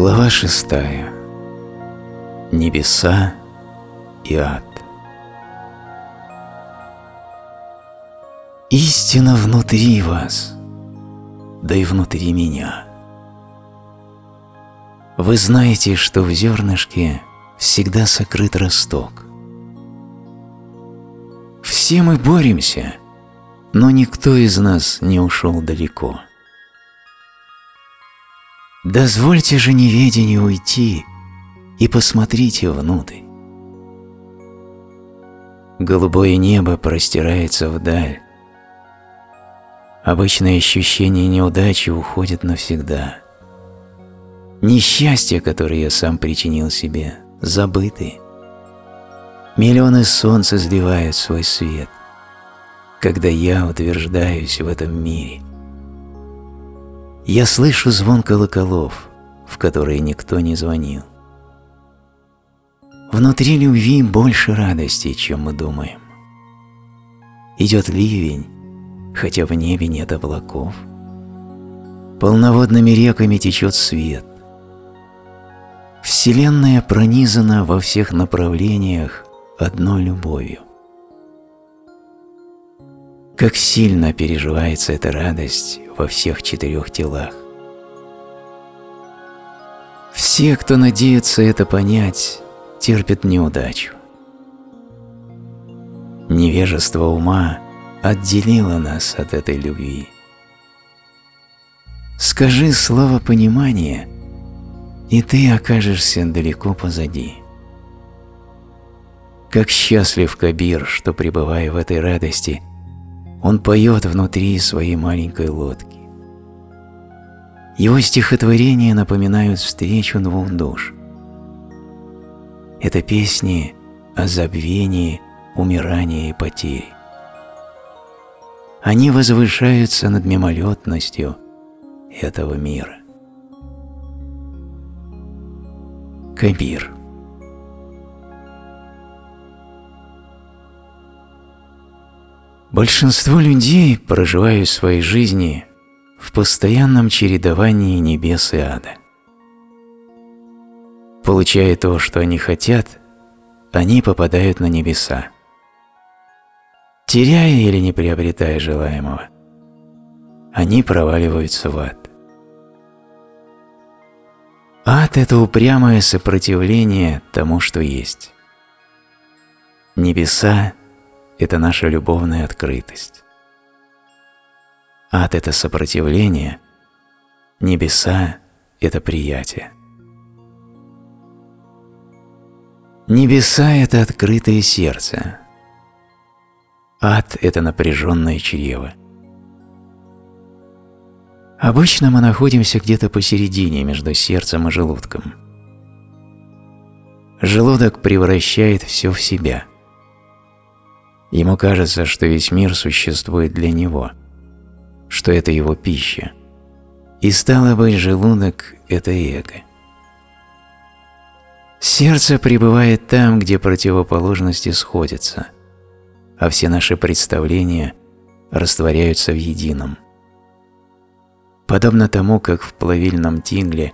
Глава шестая. Небеса и ад. Истина внутри вас, да и внутри меня. Вы знаете, что в зернышке всегда сокрыт росток. Все мы боремся, но никто из нас не ушел далеко. Дозвольте же неведению уйти и посмотрите внутрь. Голубое небо простирается вдаль. Обычное ощущение неудачи уходит навсегда. Несчастья, которые я сам причинил себе, забыты. Миллионы солнц изливают свой свет, когда я утверждаюсь в этом мире – я слышу звон колоколов, в которые никто не звонил. Внутри любви больше радости, чем мы думаем. Идет ливень, хотя в небе нет облаков. Полноводными реками течет свет. Вселенная пронизана во всех направлениях одной любовью. Как сильно переживается эта радость во всех четырех телах. Все, кто надеется это понять, терпят неудачу. Невежество ума отделило нас от этой любви. Скажи слово понимания, и ты окажешься далеко позади. Как счастлив Кабир, что, пребывая в этой радости, он поет внутри своей маленькой лодки. Его стихотворения напоминают встречу двух душ. Это песни о забвении, умирании и потере. Они возвышаются над мимолетностью этого мира. Кабир Большинство людей проживают своей жизни в постоянном чередовании небес и ада. Получая то, что они хотят, они попадают на небеса. Теряя или не приобретая желаемого, они проваливаются в ад. Ад – это упрямое сопротивление тому, что есть. Небеса это наша любовная открытость. Ад – это сопротивление, небеса – это приятие. Небеса – это открытое сердце. Ад – это напряженное чрево. Обычно мы находимся где-то посередине между сердцем и желудком. Желудок превращает все в себя – Ему кажется, что весь мир существует для него, что это его пища. И стало быть, желудок – это эго. Сердце пребывает там, где противоположности сходятся, а все наши представления растворяются в едином. Подобно тому, как в плавильном тигле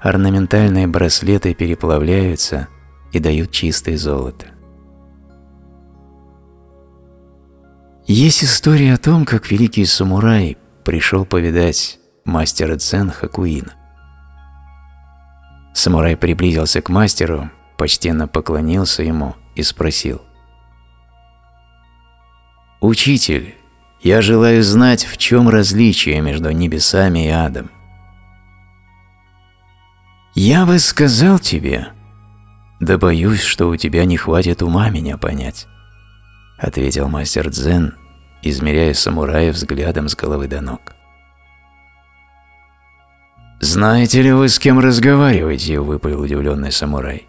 орнаментальные браслеты переплавляются и дают чистое золото. Есть история о том, как великий самурай пришел повидать мастера дзен Хакуина. Самурай приблизился к мастеру, почтенно поклонился ему и спросил. «Учитель, я желаю знать, в чем различие между небесами и адом». «Я бы сказал тебе, да боюсь, что у тебя не хватит ума меня понять», ответил мастер Дзен измеряя самурая взглядом с головы до ног. «Знаете ли вы, с кем разговариваете?» – выпалил удивленный самурай.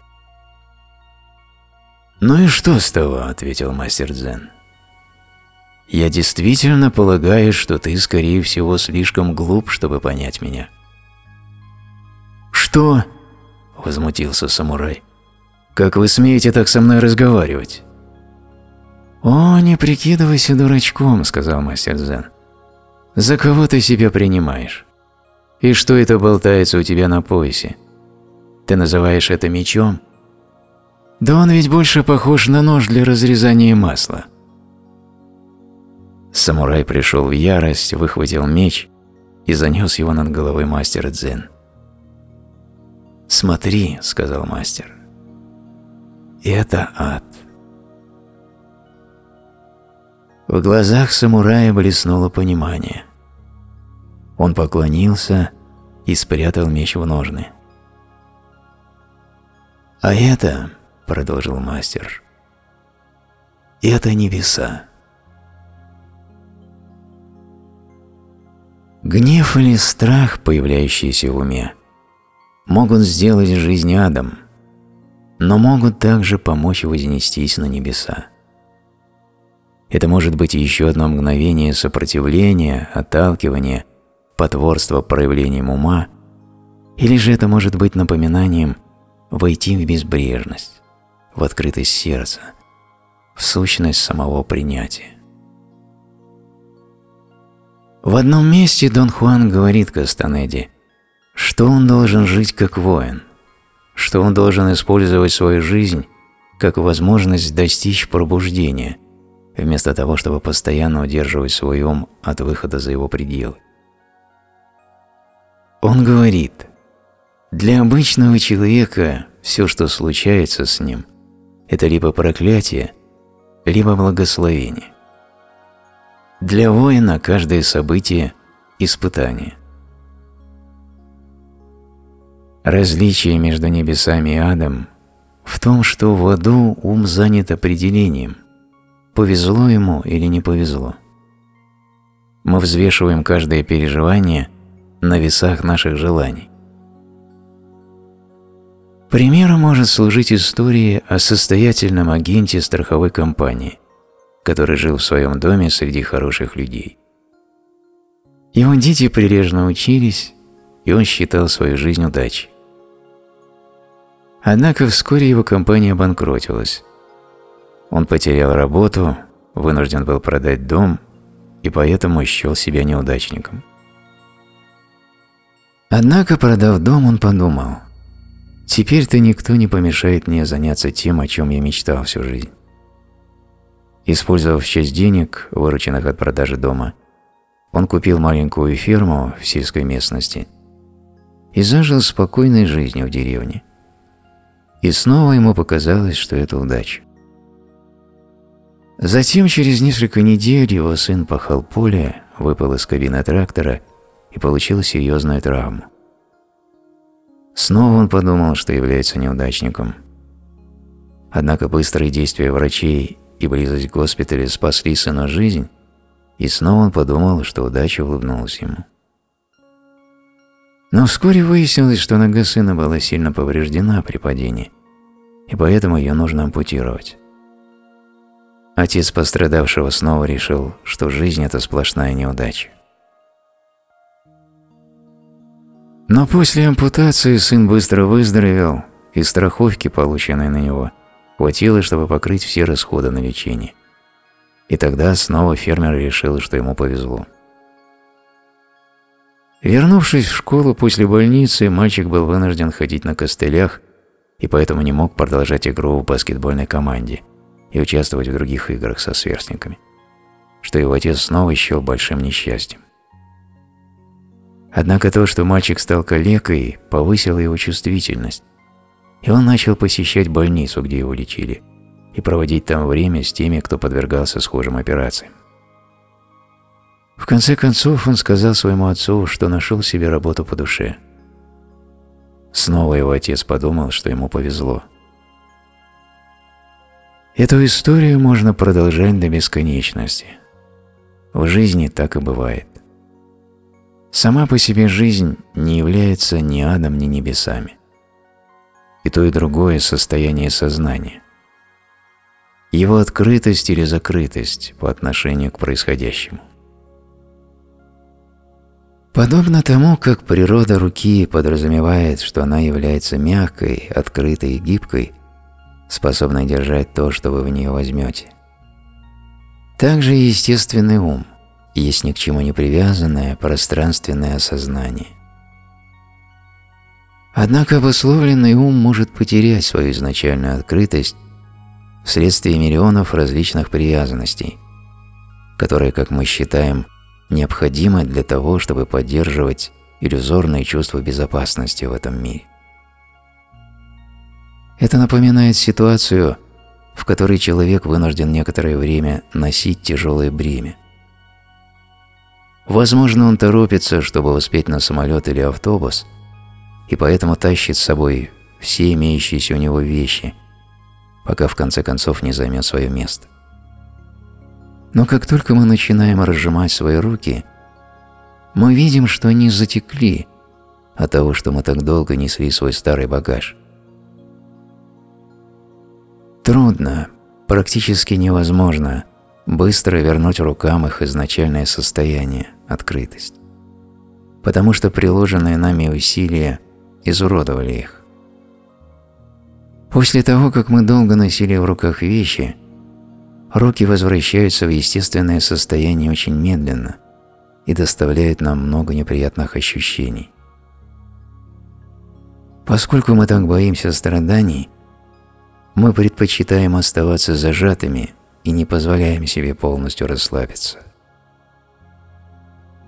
«Ну и что с того?» – ответил мастер Дзен. «Я действительно полагаю, что ты, скорее всего, слишком глуп, чтобы понять меня». «Что?» – возмутился самурай. «Как вы смеете так со мной разговаривать?» «О, не прикидывайся дурачком», — сказал мастер Дзен. «За кого ты себя принимаешь? И что это болтается у тебя на поясе? Ты называешь это мечом? Да он ведь больше похож на нож для разрезания масла. Самурай пришел в ярость, выхватил меч и занес его над головой мастера Дзен. «Смотри», — сказал мастер, — «это ад». В глазах самурая блеснуло понимание. Он поклонился и спрятал меч в ножны. «А это», — продолжил мастер, — «это небеса». Гнев или страх, появляющиеся в уме, могут сделать жизнь адом, но могут также помочь вознестись на небеса. Это может быть еще одно мгновение сопротивления, отталкивания, потворства проявлением ума, или же это может быть напоминанием войти в безбрежность, в открытость сердца, в сущность самого принятия. В одном месте Дон Хуан говорит Кастанеде, что он должен жить как воин, что он должен использовать свою жизнь как возможность достичь пробуждения, вместо того, чтобы постоянно удерживать свой ум от выхода за его пределы. Он говорит, для обычного человека все, что случается с ним, это либо проклятие, либо благословение. Для воина каждое событие – испытание. Различие между небесами и адом в том, что в аду ум занят определением, повезло ему или не повезло. Мы взвешиваем каждое переживание на весах наших желаний. Примером может служить история о состоятельном агенте страховой компании, который жил в своем доме среди хороших людей. Его дети прилежно учились, и он считал свою жизнь удачей. Однако вскоре его компания обанкротилась. Он потерял работу, вынужден был продать дом и поэтому счел себя неудачником. Однако, продав дом, он подумал, «Теперь-то никто не помешает мне заняться тем, о чем я мечтал всю жизнь». Использовав часть денег, вырученных от продажи дома, он купил маленькую ферму в сельской местности и зажил спокойной жизнью в деревне. И снова ему показалось, что это удача. Затем, через несколько недель, его сын пахал поле, выпал из кабины трактора и получил серьезную травму. Снова он подумал, что является неудачником. Однако быстрые действия врачей и близость к госпиталю спасли сыну жизнь, и снова он подумал, что удача улыбнулась ему. Но вскоре выяснилось, что нога сына была сильно повреждена при падении, и поэтому ее нужно ампутировать. Отец пострадавшего снова решил, что жизнь – это сплошная неудача. Но после ампутации сын быстро выздоровел, и страховки, полученные на него – хватило, чтобы покрыть все расходы на лечение. И тогда снова фермер решил, что ему повезло. Вернувшись в школу после больницы, мальчик был вынужден ходить на костылях и поэтому не мог продолжать игру в баскетбольной команде и участвовать в других играх со сверстниками, что его отец снова счел большим несчастьем. Однако то, что мальчик стал калекой, повысило его чувствительность, и он начал посещать больницу, где его лечили, и проводить там время с теми, кто подвергался схожим операциям. В конце концов он сказал своему отцу, что нашел себе работу по душе. Снова его отец подумал, что ему повезло. Эту историю можно продолжать до бесконечности. В жизни так и бывает. Сама по себе жизнь не является ни адом, ни небесами и то и другое состояние сознания. Его открытость или закрытость по отношению к происходящему. Подобно тому, как природа руки подразумевает, что она является мягкой, открытой и гибкой, способной держать то, что вы в нее возьмете. Также естественный ум есть ни к чему не привязанное пространственное осознание. Однако обусловленный ум может потерять свою изначальную открытость вследствие миллионов различных привязанностей, которые, как мы считаем, необходимы для того, чтобы поддерживать иллюзорное чувство безопасности в этом мире. Это напоминает ситуацию, в которой человек вынужден некоторое время носить тяжелое бремя. Возможно, он торопится, чтобы успеть на самолет или автобус, и поэтому тащит с собой все имеющиеся у него вещи, пока в конце концов не займет свое место. Но как только мы начинаем разжимать свои руки, мы видим, что они затекли от того, что мы так долго несли свой старый багаж. Трудно, практически невозможно быстро вернуть рукам их изначальное состояние, открытость, потому что приложенные нами усилия изуродовали их. После того, как мы долго носили в руках вещи, руки возвращаются в естественное состояние очень медленно и доставляют нам много неприятных ощущений. Поскольку мы так боимся страданий, мы предпочитаем оставаться зажатыми и не позволяем себе полностью расслабиться.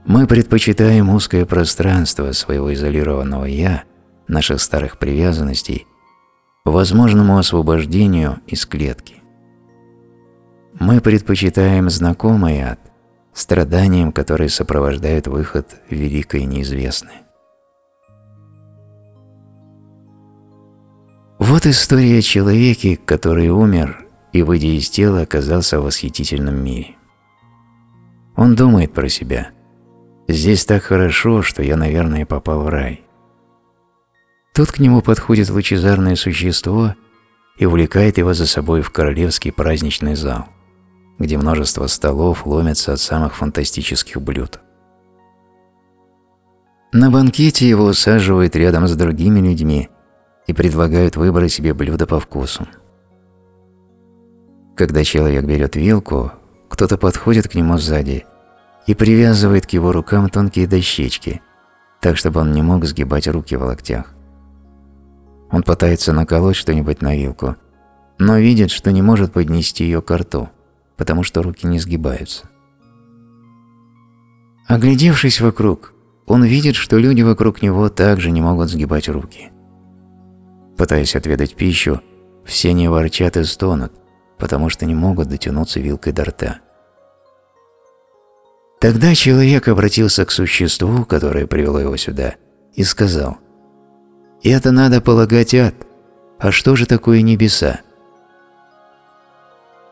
Мы предпочитаем узкое пространство своего изолированного «я», наших старых привязанностей, возможному освобождению из клетки. Мы предпочитаем знакомый ад страданиям, которые сопровождают выход в великое неизвестное. Вот история о человеке, который умер и, выйдя из тела, оказался в восхитительном мире. Он думает про себя. «Здесь так хорошо, что я, наверное, попал в рай». Тут к нему подходит лучезарное существо и увлекает его за собой в королевский праздничный зал, где множество столов ломятся от самых фантастических блюд. На банкете его усаживают рядом с другими людьми и предлагают выбрать себе блюдо по вкусу. Когда человек берет вилку, кто-то подходит к нему сзади и привязывает к его рукам тонкие дощечки, так чтобы он не мог сгибать руки в локтях. Он пытается наколоть что-нибудь на вилку, но видит, что не может поднести ее к рту, потому что руки не сгибаются. Оглядевшись вокруг, он видит, что люди вокруг него также не могут сгибать руки. Пытаясь отведать пищу, все не ворчат и стонут, потому что не могут дотянуться вилкой до рта. Тогда человек обратился к существу, которое привело его сюда, и сказал, это надо полагать ад. А что же такое небеса?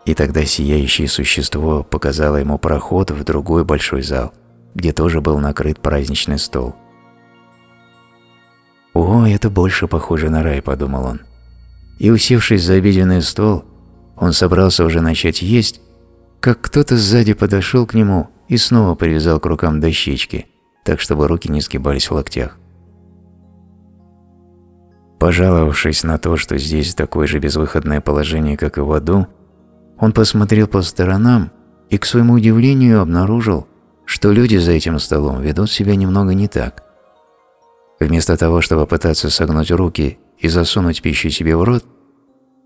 И тогда сияющее существо показало ему проход в другой большой зал, где тоже был накрыт праздничный стол. «О, это больше похоже на рай», – подумал он. И, усевшись за обеденный стол, он собрался уже начать есть, как кто-то сзади подошел к нему и снова привязал к рукам дощечки, так чтобы руки не сгибались в локтях. Пожаловавшись на то, что здесь такое же безвыходное положение, как и в аду, он посмотрел по сторонам и, к своему удивлению, обнаружил, что люди за этим столом ведут себя немного не так. Вместо того, чтобы пытаться согнуть руки и засунуть пищу себе в рот,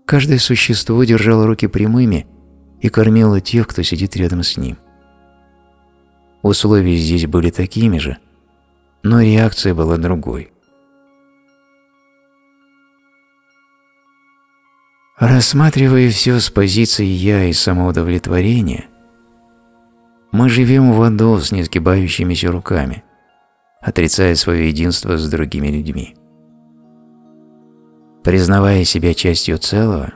каждое существо держало руки прямыми и кормило тех, кто сидит рядом с ним. Условия здесь были такими же, но реакция была другой. Рассматривая все с позиции «я» и самоудовлетворения, мы живем в аду с несгибающимися руками, отрицая свое единство с другими людьми. Признавая себя частью целого,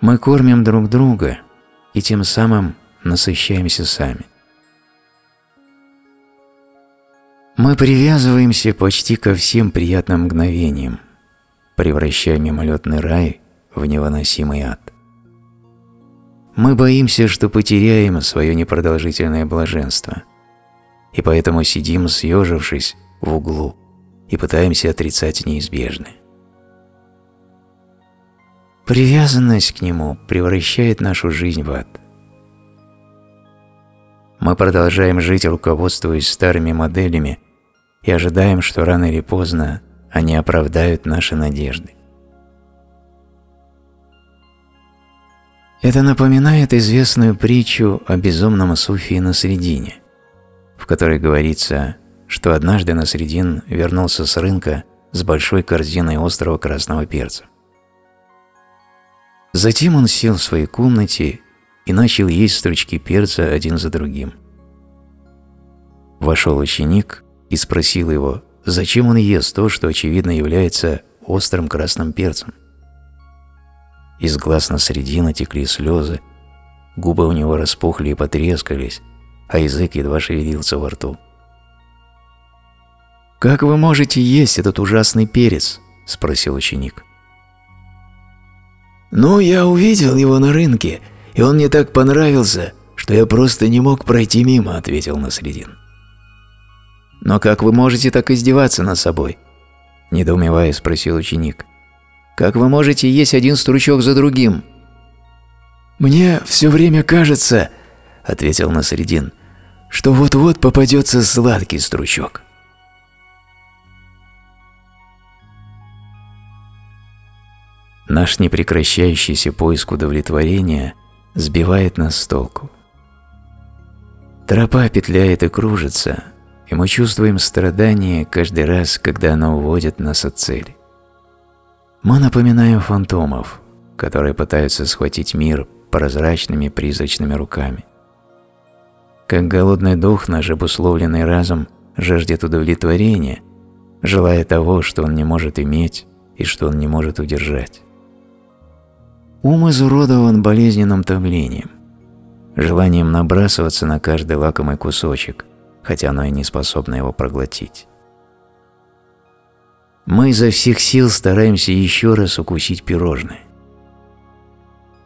мы кормим друг друга и тем самым насыщаемся сами. Мы привязываемся почти ко всем приятным мгновениям, превращая мимолетный рай в невыносимый ад. Мы боимся, что потеряем свое непродолжительное блаженство, и поэтому сидим, съежившись в углу, и пытаемся отрицать неизбежное. Привязанность к нему превращает нашу жизнь в ад. Мы продолжаем жить, руководствуясь старыми моделями, и ожидаем, что рано или поздно они оправдают наши надежды. Это напоминает известную притчу о безумном суфии на средине, в которой говорится, что однажды на средин вернулся с рынка с большой корзиной острого красного перца. Затем он сел в своей комнате и начал есть стручки перца один за другим. Вошел ученик и спросил его, зачем он ест то, что очевидно является острым красным перцем. Из глаз на средину текли слезы, губы у него распухли и потрескались, а язык едва шевелился во рту. «Как вы можете есть этот ужасный перец?» – спросил ученик. «Ну, я увидел его на рынке, и он мне так понравился, что я просто не мог пройти мимо», – ответил Насредин. «Но как вы можете так издеваться над собой?» – недоумевая спросил ученик. Как вы можете есть один стручок за другим?» «Мне все время кажется, — ответил Насредин, — что вот-вот попадется сладкий стручок». Наш непрекращающийся поиск удовлетворения сбивает нас с толку. Тропа петляет и кружится, и мы чувствуем страдание каждый раз, когда она уводит нас от цели. Мы напоминаем фантомов, которые пытаются схватить мир прозрачными призрачными руками. Как голодный дух наш обусловленный разум жаждет удовлетворения, желая того, что он не может иметь и что он не может удержать. Ум изуродован болезненным томлением, желанием набрасываться на каждый лакомый кусочек, хотя оно и не способно его проглотить. Мы изо всех сил стараемся еще раз укусить пирожное.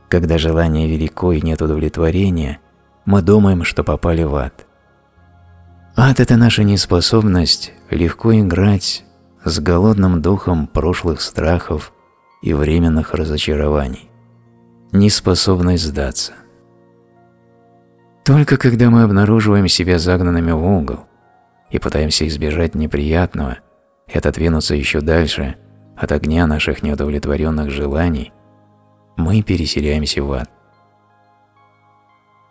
Когда желание велико и нет удовлетворения, мы думаем, что попали в ад. Ад – это наша неспособность легко играть с голодным духом прошлых страхов и временных разочарований, неспособность сдаться. Только когда мы обнаруживаем себя загнанными в угол и пытаемся избежать неприятного – и отодвинуться еще дальше от огня наших неудовлетворенных желаний, мы переселяемся в ад.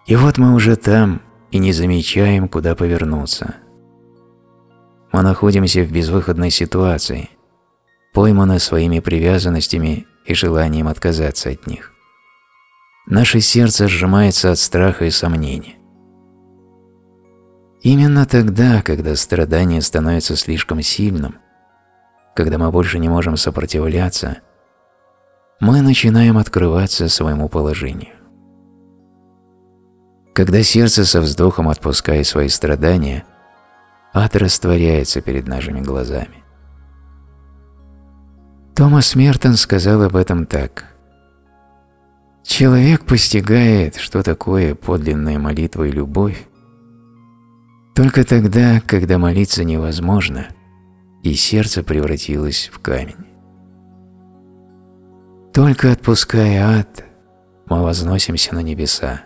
И вот мы уже там и не замечаем, куда повернуться. Мы находимся в безвыходной ситуации, пойманы своими привязанностями и желанием отказаться от них. Наше сердце сжимается от страха и сомнения. Именно тогда, когда страдание становится слишком сильным, когда мы больше не можем сопротивляться, мы начинаем открываться своему положению. Когда сердце со вздохом отпускает свои страдания, ад растворяется перед нашими глазами. Томас Мертон сказал об этом так. «Человек постигает, что такое подлинная молитва и любовь, только тогда, когда молиться невозможно – и сердце превратилось в камень. Только отпуская ад, мы возносимся на небеса,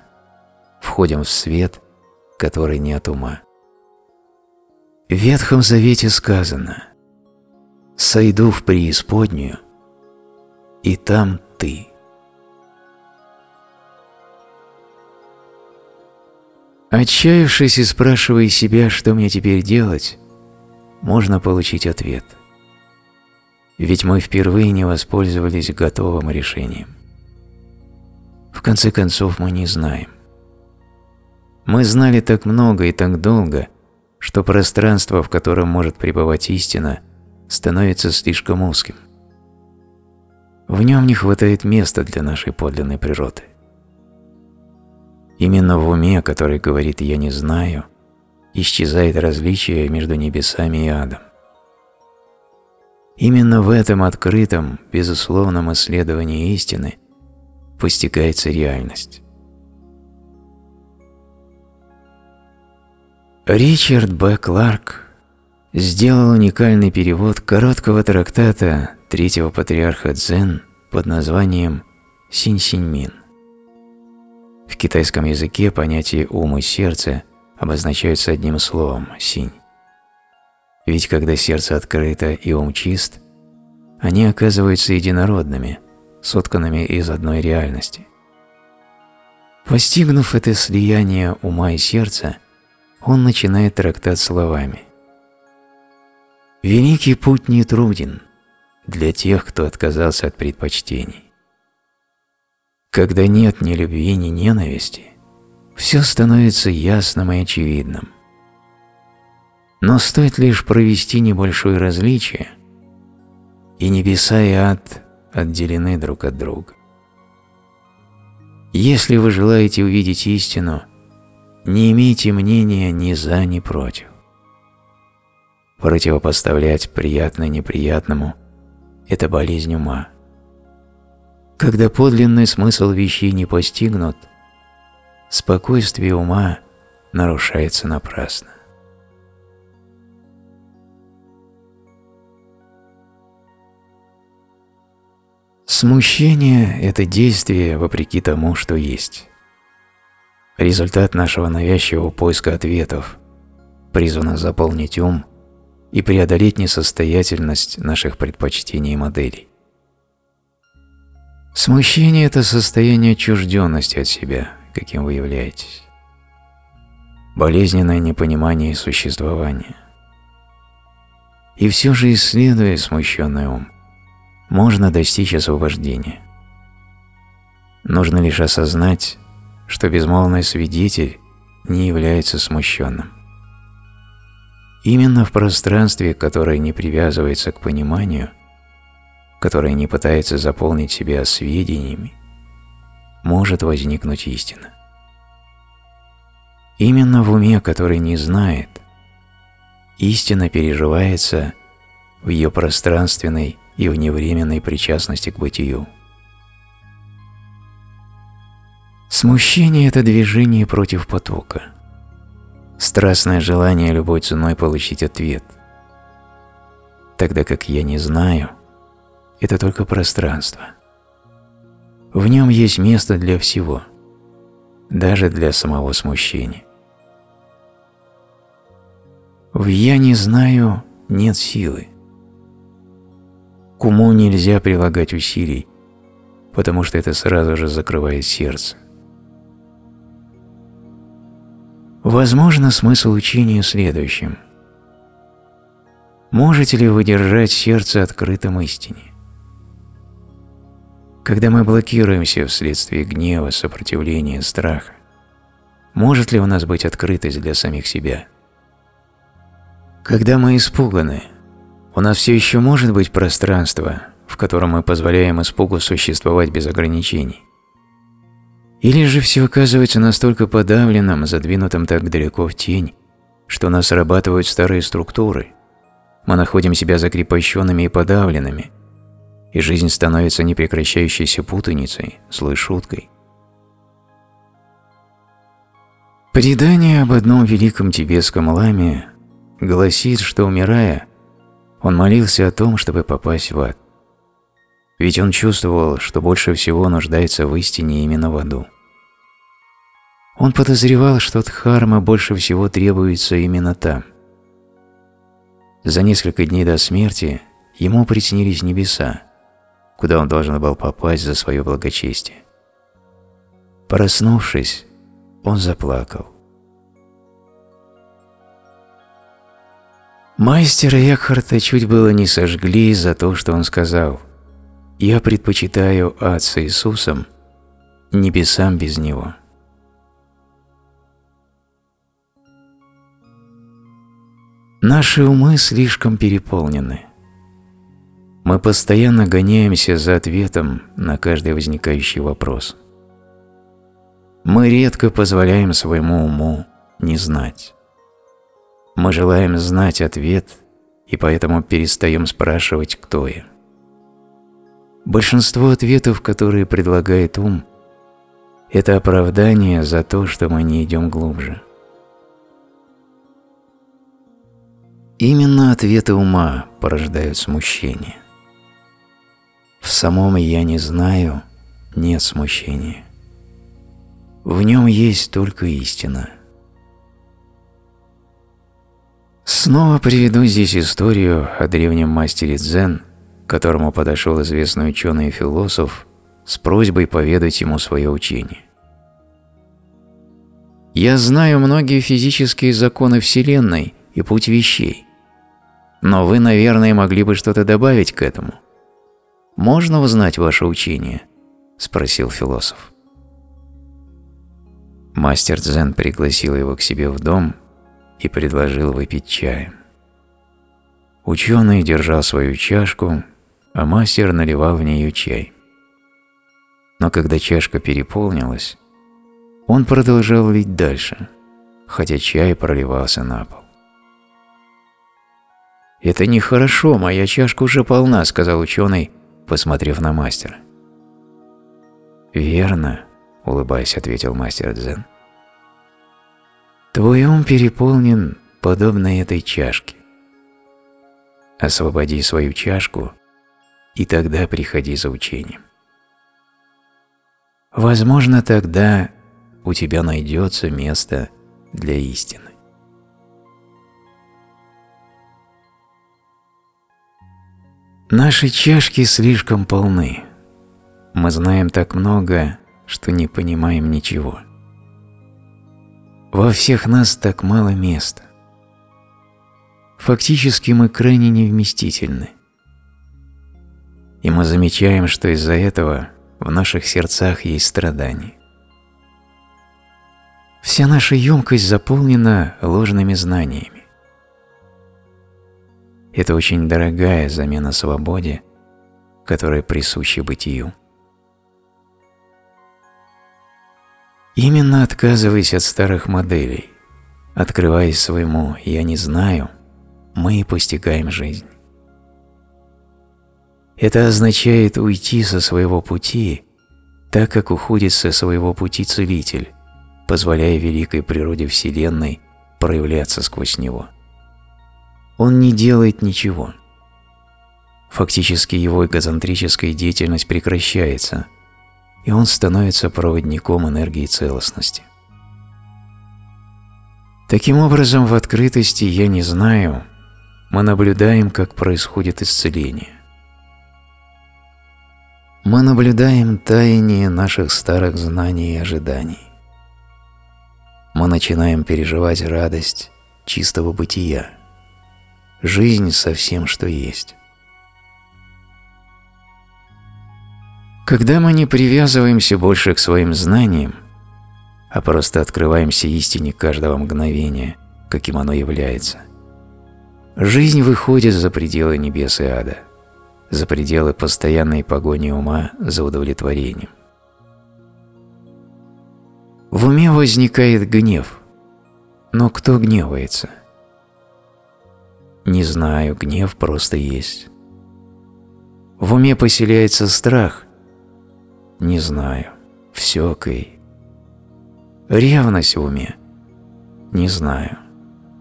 входим в свет, который не от ума. В Ветхом Завете сказано «Сойду в преисподнюю, и там ты». Отчаявшись и спрашивая себя, что мне теперь делать, можно получить ответ. Ведь мы впервые не воспользовались готовым решением. В конце концов, мы не знаем. Мы знали так много и так долго, что пространство, в котором может пребывать истина, становится слишком узким. В нем не хватает места для нашей подлинной природы. Именно в уме, который говорит «я не знаю», исчезает различие между небесами и адом. Именно в этом открытом, безусловном исследовании истины постигается реальность. Ричард Б. Кларк сделал уникальный перевод короткого трактата третьего патриарха Цзэн под названием Синь-Синь-Мин. В китайском языке понятие «ум» и «сердце» – обозначаются одним словом – синь. Ведь когда сердце открыто и ум чист, они оказываются единородными, сотканными из одной реальности. Постигнув это слияние ума и сердца, он начинает трактат словами. «Великий путь не труден для тех, кто отказался от предпочтений. Когда нет ни любви, ни ненависти, все становится ясным и очевидным. Но стоит лишь провести небольшое различие, и небеса и ад отделены друг от друга. Если вы желаете увидеть истину, не имейте мнения ни за, ни против. Противопоставлять приятное неприятному – это болезнь ума. Когда подлинный смысл вещей не постигнут, спокойствие ума нарушается напрасно. Смущение – это действие вопреки тому, что есть. Результат нашего навязчивого поиска ответов призвано заполнить ум и преодолеть несостоятельность наших предпочтений и моделей. Смущение – это состояние отчужденности от себя, каким вы являетесь. Болезненное непонимание существования. И все же, исследуя смущенный ум, можно достичь освобождения. Нужно лишь осознать, что безмолвный свидетель не является смущенным. Именно в пространстве, которое не привязывается к пониманию – которое не пытается заполнить себя сведениями, может возникнуть истина. Именно в уме, который не знает, истина переживается в ее пространственной и вневременной причастности к бытию. Смущение – это движение против потока, страстное желание любой ценой получить ответ, тогда как я не знаю – это только пространство. В нем есть место для всего, даже для самого смущения. В «я не знаю» нет силы. К уму нельзя прилагать усилий, потому что это сразу же закрывает сердце. Возможно, смысл учения в следующем. Можете ли вы держать сердце открытым истине? Когда мы блокируемся вследствие гнева, сопротивления, страха, может ли у нас быть открытость для самих себя? Когда мы испуганы, у нас все еще может быть пространство, в котором мы позволяем испугу существовать без ограничений? Или же все оказывается настолько подавленным, задвинутым так далеко в тень, что нас срабатывают старые структуры, мы находим себя закрепощенными и подавленными, и жизнь становится непрекращающейся путаницей, злой шуткой. Предание об одном великом тибетском ламе гласит, что умирая, он молился о том, чтобы попасть в ад. Ведь он чувствовал, что больше всего нуждается в истине именно в аду. Он подозревал, что Дхарма больше всего требуется именно там. За несколько дней до смерти ему приснились небеса, куда он должен был попасть за свое благочестие. Проснувшись, он заплакал. Мастера Якхарта чуть было не сожгли за то, что он сказал «Я предпочитаю ад с Иисусом небесам без Него». Наши умы слишком переполнены. Мы постоянно гоняемся за ответом на каждый возникающий вопрос. Мы редко позволяем своему уму не знать. Мы желаем знать ответ и поэтому перестаем спрашивать, кто я. Большинство ответов, которые предлагает ум, это оправдание за то, что мы не идем глубже. Именно ответы ума порождают смущение. В самом «я не знаю» нет смущения. В нем есть только истина. Снова приведу здесь историю о древнем мастере дзен, которому подошел известный ученый и философ с просьбой поведать ему свое учение. «Я знаю многие физические законы Вселенной и путь вещей, но вы, наверное, могли бы что-то добавить к этому. Можно узнать ваше учение?» – спросил философ. Мастер Дзен пригласил его к себе в дом и предложил выпить чаем. Ученый держал свою чашку, а мастер наливал в нее чай. Но когда чашка переполнилась, он продолжал лить дальше, хотя чай проливался на пол. «Это нехорошо, моя чашка уже полна», — сказал ученый, посмотрев на мастера. «Верно», – улыбаясь, ответил мастер Дзен. Твой ум переполнен, подобно этой чашке. Освободи свою чашку, и тогда приходи за учением. Возможно, тогда у тебя найдется место для истины. Наши чашки слишком полны. Мы знаем так много, что не понимаем ничего. Во всех нас так мало места. Фактически мы крайне невместительны. И мы замечаем, что из-за этого в наших сердцах есть страдания. Вся наша емкость заполнена ложными знаниями. Это очень дорогая замена свободе, которая присуща бытию. Именно отказываясь от старых моделей, открываясь своему «я не знаю», мы и постигаем жизнь. Это означает уйти со своего пути, так как уходит со своего пути Целитель, позволяя великой природе Вселенной проявляться сквозь него. Он не делает ничего. Фактически его эгоцентрическая деятельность прекращается, и он становится проводником энергии целостности. Таким образом, в открытости «я не знаю» мы наблюдаем, как происходит исцеление. Мы наблюдаем таяние наших старых знаний и ожиданий. Мы начинаем переживать радость чистого бытия, жизнь со всем, что есть. Когда мы не привязываемся больше к своим знаниям, а просто открываемся истине каждого мгновения, каким оно является, жизнь выходит за пределы небес и ада, за пределы постоянной погони ума за удовлетворением. В уме возникает гнев, но кто гневается? Не знаю, гнев просто есть. В уме поселяется страх, не знаю. Все окей. Ревность в уме? Не знаю.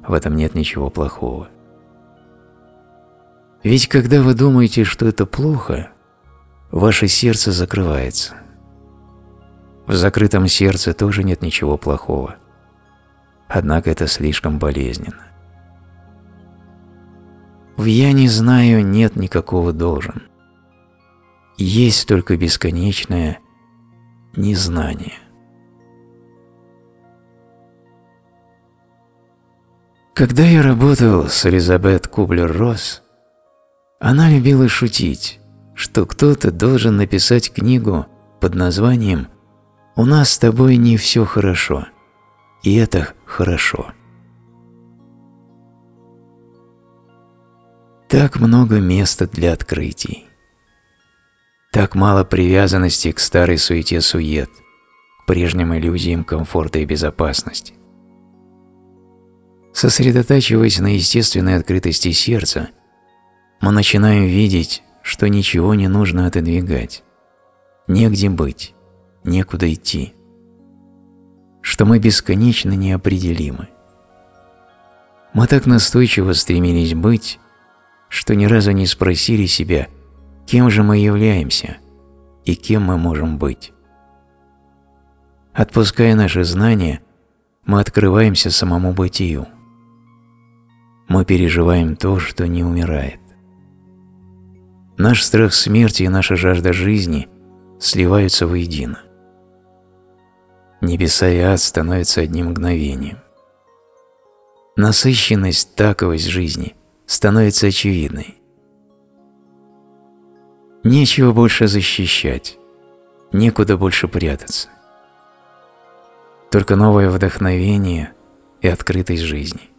В этом нет ничего плохого. Ведь когда вы думаете, что это плохо, ваше сердце закрывается. В закрытом сердце тоже нет ничего плохого. Однако это слишком болезненно. В «я не знаю» нет никакого «должен» есть только бесконечное незнание. Когда я работал с Элизабет Кублер-Росс, она любила шутить, что кто-то должен написать книгу под названием «У нас с тобой не все хорошо, и это хорошо». Так много места для открытий. Так мало привязанности к старой суете-сует, к прежним иллюзиям комфорта и безопасности. Сосредотачиваясь на естественной открытости сердца, мы начинаем видеть, что ничего не нужно отодвигать, негде быть, некуда идти, что мы бесконечно неопределимы. Мы так настойчиво стремились быть, что ни разу не спросили себя – Кем же мы являемся и кем мы можем быть? Отпуская наши знания, мы открываемся самому бытию. мы переживаем то, что не умирает. Наш страх смерти и наша жажда жизни сливаются воедино. Небеса и ад становятся одним мгновением. Насыщенность, таковость жизни становится очевидной. Нечего больше защищать, некуда больше прятаться. Только новое вдохновение и открытость жизни.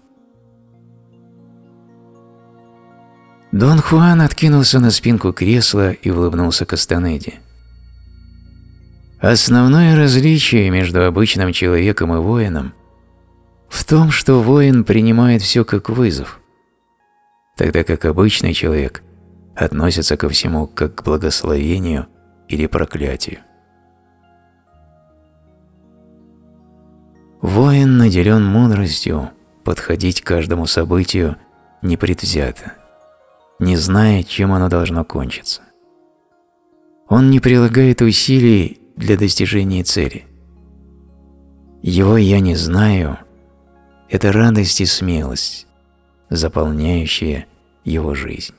Дон Хуан откинулся на спинку кресла и улыбнулся Кастанеде. Основное различие между обычным человеком и воином в том, что воин принимает все как вызов, тогда как обычный человек относится ко всему как к благословению или проклятию. Воин наделен мудростью подходить к каждому событию непредвзято – не зная, чем оно должно кончиться. Он не прилагает усилий для достижения цели. Его «я не знаю» – это радость и смелость, заполняющая его жизнь.